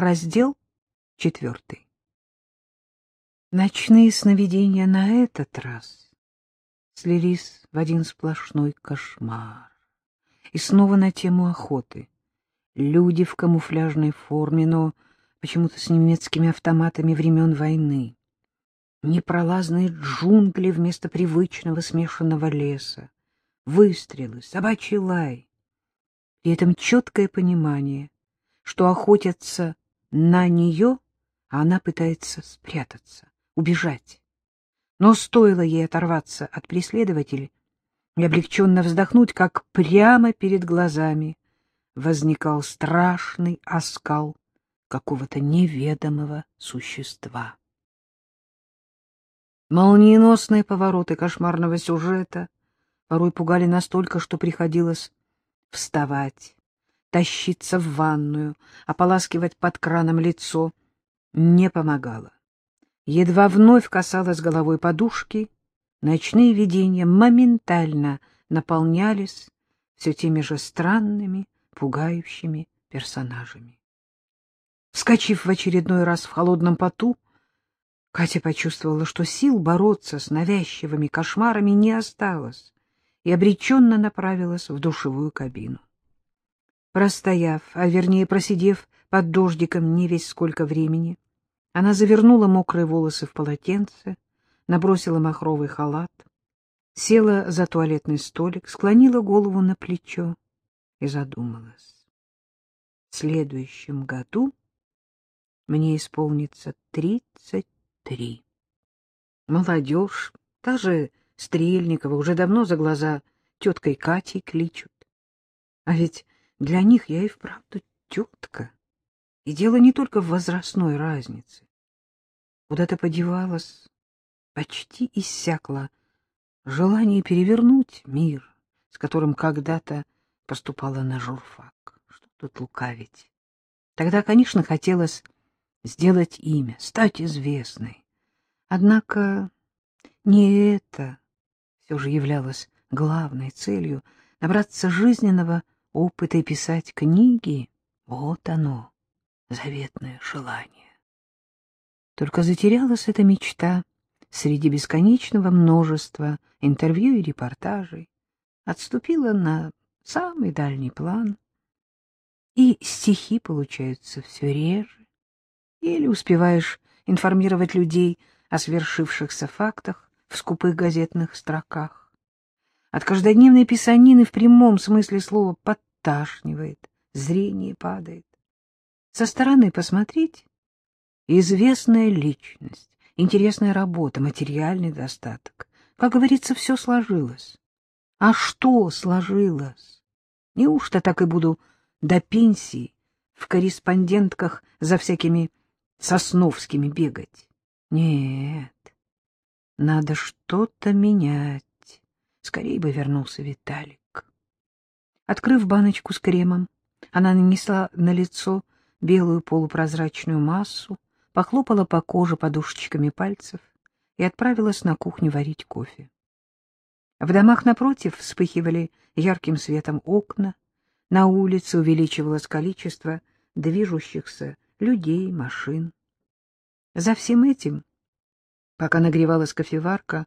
Раздел четвертый. Ночные сновидения на этот раз слились в один сплошной кошмар. И снова на тему охоты. Люди в камуфляжной форме, но почему-то с немецкими автоматами времен войны. Непролазные джунгли вместо привычного смешанного леса. Выстрелы, собачий лай. При этом четкое понимание, что охотятся на нее, а она пытается спрятаться, убежать. Но стоило ей оторваться от преследователей и облегченно вздохнуть, как прямо перед глазами возникал страшный оскал какого-то неведомого существа. Молниеносные повороты кошмарного сюжета порой пугали настолько, что приходилось вставать, тащиться в ванную, ополаскивать под краном лицо. Не помогало. Едва вновь касалась головой подушки, ночные видения моментально наполнялись все теми же странными, пугающими персонажами. Вскочив в очередной раз в холодном поту, Катя почувствовала, что сил бороться с навязчивыми кошмарами не осталось, и обреченно направилась в душевую кабину. Простояв, а вернее просидев под дождиком не весь сколько времени, она завернула мокрые волосы в полотенце, набросила махровый халат, села за туалетный столик, склонила голову на плечо и задумалась. В следующем году мне исполнится тридцать три. Молодежь, та же Стрельникова, уже давно за глаза теткой Катей кличут. А ведь для них я и вправду тетка. И дело не только в возрастной разнице. Куда-то подевалась, почти иссякло желание перевернуть мир, с которым когда-то поступала на журфак. Что тут лукавить? Тогда, конечно, хотелось сделать имя, стать известной. Однако не это все же являлось главной целью — набраться жизненного опыта и писать книги. Вот оно, заветное желание. Только затерялась эта мечта среди бесконечного множества интервью и репортажей, отступила на самый дальний план, и стихи получаются все реже, или успеваешь информировать людей о свершившихся фактах в скупых газетных строках. От каждодневной писанины в прямом смысле слова подташнивает, зрение падает. Со стороны посмотреть — известная личность, интересная работа, материальный достаток. Как говорится, все сложилось. А что сложилось? Неужто так и буду до пенсии в корреспондентках за всякими Сосновскими бегать. Нет, надо что-то менять. Скорее бы вернулся Виталик. Открыв баночку с кремом, она нанесла на лицо белую полупрозрачную массу, похлопала по коже подушечками пальцев и отправилась на кухню варить кофе. В домах напротив вспыхивали ярким светом окна, на улице увеличивалось количество движущихся людей, машин. За всем этим, пока нагревалась кофеварка,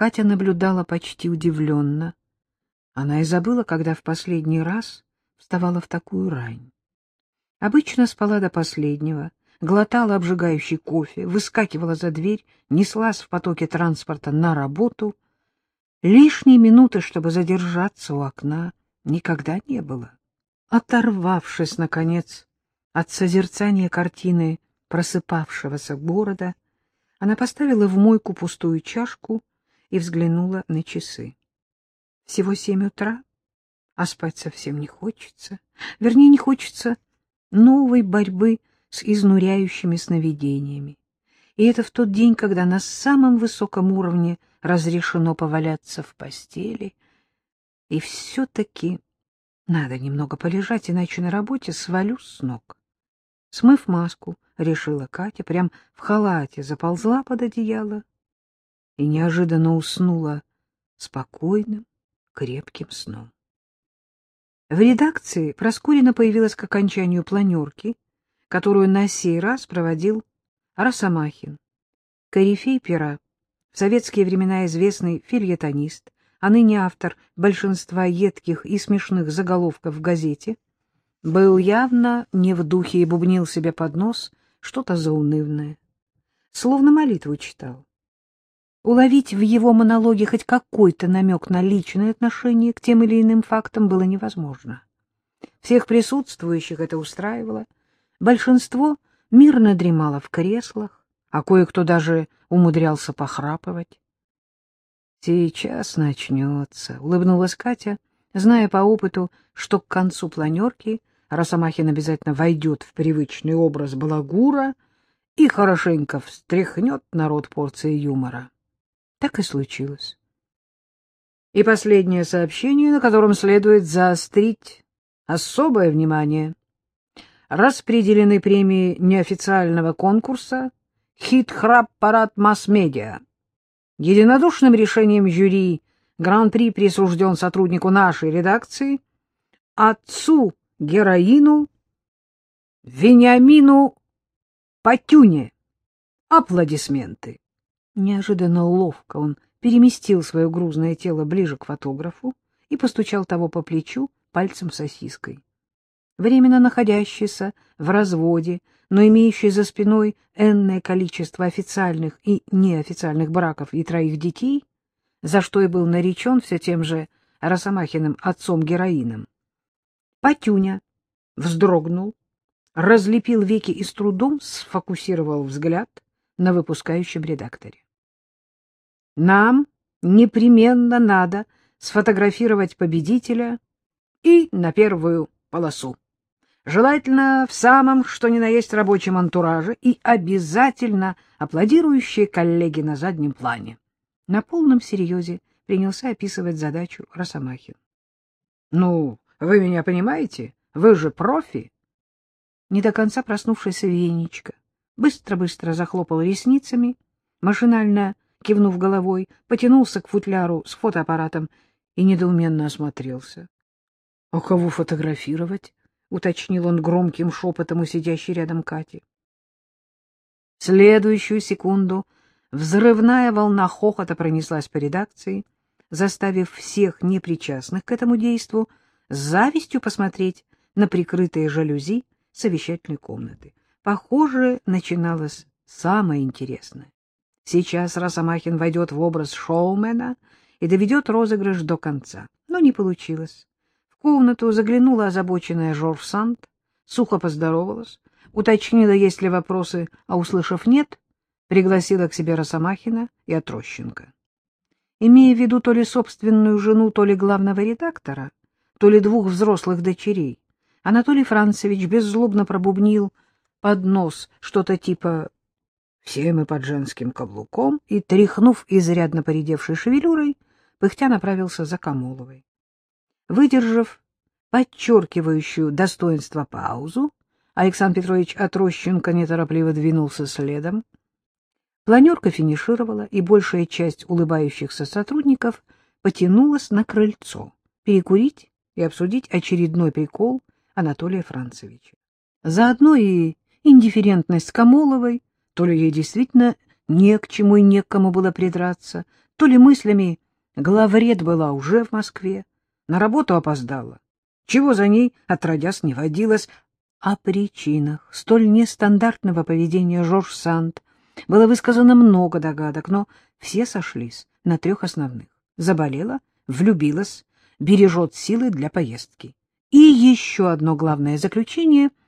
Катя наблюдала почти удивленно. Она и забыла, когда в последний раз вставала в такую рань. Обычно спала до последнего, глотала обжигающий кофе, выскакивала за дверь, неслась в потоке транспорта на работу. Лишние минуты, чтобы задержаться у окна, никогда не было. Оторвавшись, наконец, от созерцания картины просыпавшегося города, она поставила в мойку пустую чашку и взглянула на часы. Всего семь утра, а спать совсем не хочется. Вернее, не хочется новой борьбы с изнуряющими сновидениями. И это в тот день, когда на самом высоком уровне разрешено поваляться в постели. И все-таки надо немного полежать, иначе на работе свалю с ног. Смыв маску, решила Катя, прям в халате заползла под одеяло и неожиданно уснула спокойным, крепким сном. В редакции Проскурина появилась к окончанию планерки, которую на сей раз проводил Росомахин, корифей пера, в советские времена известный фильетонист, а ныне автор большинства едких и смешных заголовков в газете, был явно не в духе и бубнил себе под нос что-то заунывное. Словно молитву читал. Уловить в его монологе хоть какой-то намек на личное отношение к тем или иным фактам было невозможно. Всех присутствующих это устраивало. Большинство мирно дремало в креслах, а кое-кто даже умудрялся похрапывать. «Сейчас начнется», — улыбнулась Катя, зная по опыту, что к концу планерки Росомахин обязательно войдет в привычный образ балагура и хорошенько встряхнет народ порцией юмора. Так и случилось. И последнее сообщение, на котором следует заострить особое внимание. Распределены премии неофициального конкурса «Хит-храп-парад масс-медиа». Единодушным решением жюри гран-при присужден сотруднику нашей редакции, отцу-героину Вениамину Патюне. Аплодисменты. Неожиданно ловко он переместил свое грузное тело ближе к фотографу и постучал того по плечу пальцем сосиской. Временно находящийся в разводе, но имеющий за спиной энное количество официальных и неофициальных браков и троих детей, за что и был наречен все тем же Росомахиным отцом-героином, Патюня вздрогнул, разлепил веки и с трудом сфокусировал взгляд на выпускающем редакторе. Нам непременно надо сфотографировать победителя и на первую полосу. Желательно в самом, что ни на есть, рабочем антураже и обязательно аплодирующие коллеги на заднем плане. На полном серьезе принялся описывать задачу Росомахин. — Ну, вы меня понимаете? Вы же профи. Не до конца проснувшийся Венечка быстро-быстро захлопал ресницами, машинально кивнув головой, потянулся к футляру с фотоаппаратом и недоуменно осмотрелся. — А кого фотографировать? — уточнил он громким шепотом у сидящей рядом Кати. Следующую секунду взрывная волна хохота пронеслась по редакции, заставив всех непричастных к этому действу с завистью посмотреть на прикрытые жалюзи совещательной комнаты. Похоже, начиналось самое интересное. Сейчас Росомахин войдет в образ шоумена и доведет розыгрыш до конца. Но не получилось. В комнату заглянула озабоченная Жорж Санд, сухо поздоровалась, уточнила, есть ли вопросы, а, услышав «нет», пригласила к себе Росомахина и Отрощенко. Имея в виду то ли собственную жену, то ли главного редактора, то ли двух взрослых дочерей, Анатолий Францевич беззлобно пробубнил под нос что-то типа «все мы под женским каблуком» и, тряхнув изрядно поредевшей шевелюрой, пыхтя направился за Камоловой. Выдержав подчеркивающую достоинство паузу, Александр Петрович Отрощенко неторопливо двинулся следом. Планерка финишировала, и большая часть улыбающихся сотрудников потянулась на крыльцо перекурить и обсудить очередной прикол Анатолия Францевича. Заодно и индифферентность Камоловой, то ли ей действительно не к чему и не к кому было придраться, то ли мыслями главред была уже в Москве, на работу опоздала, чего за ней отродясь не водилось. О причинах столь нестандартного поведения Жорж Санд было высказано много догадок, но все сошлись на трех основных. Заболела, влюбилась, бережет силы для поездки. И еще одно главное заключение —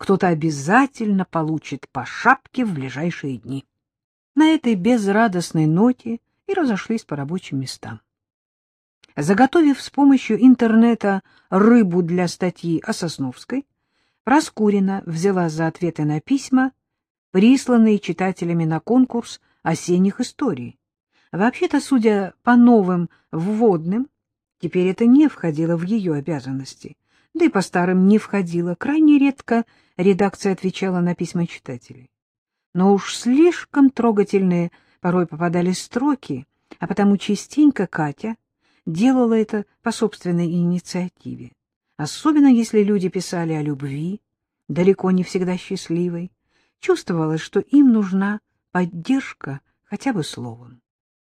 кто-то обязательно получит по шапке в ближайшие дни. На этой безрадостной ноте и разошлись по рабочим местам. Заготовив с помощью интернета рыбу для статьи о Сосновской, Проскурина взяла за ответы на письма, присланные читателями на конкурс осенних историй. Вообще-то, судя по новым вводным, теперь это не входило в ее обязанности — да и по старым не входила. Крайне редко редакция отвечала на письма читателей. Но уж слишком трогательные порой попадались строки, а потому частенько Катя делала это по собственной инициативе. Особенно если люди писали о любви, далеко не всегда счастливой, чувствовалось, что им нужна поддержка хотя бы словом.